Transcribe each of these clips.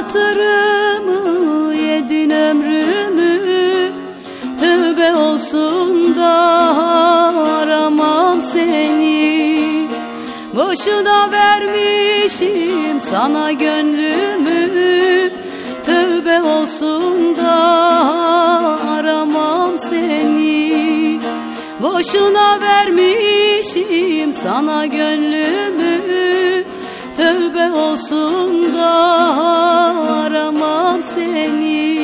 hatırımı yedin ömrümü. Tövbe olsun da aramam seni. Boşuna vermişim sana gönlümü. Tövbe olsun da aramam seni. Boşuna vermişim sana gönlümü Tövbe olsun da aramam seni.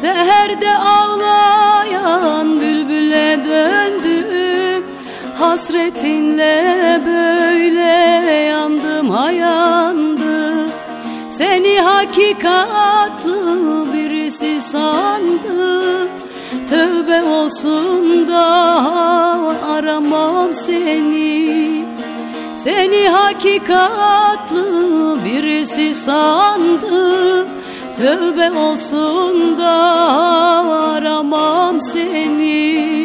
Seherde ağlayan döndüm. Hasretinle böyle yandım hayandı Seni hakikatlı birisi sandım Tövbe olsun da aramam seni. Seni hakikatlı birisi sandım Tövbe olsun da aramam seni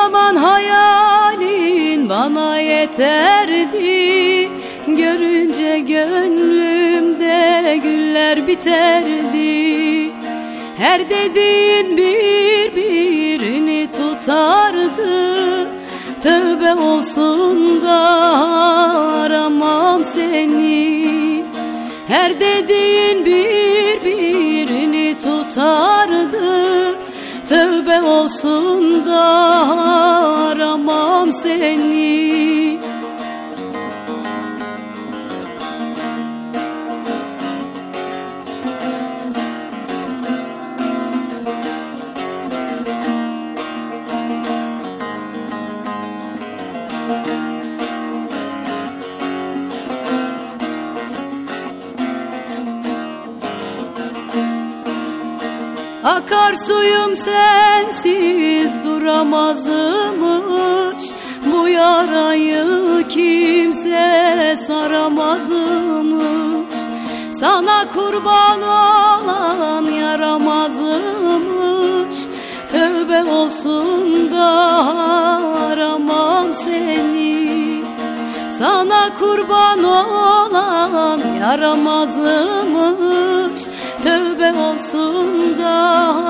zaman hayalin bana yeterdi. Görünce gönlümde güller biterdi. Her dediğin birbirini tutardı. Tövbe olsun da aramam seni. Her dediğin birbirini tutardı Tövbe olsun da aramam seni. Akar suyum sensiz duramazmış. Bu yarayı kimse saramazmış. Sana kurban olan yaramazmış. Tövbe olsun da aramam seni. Sana kurban olan yaramazmış. Tövbe olsun da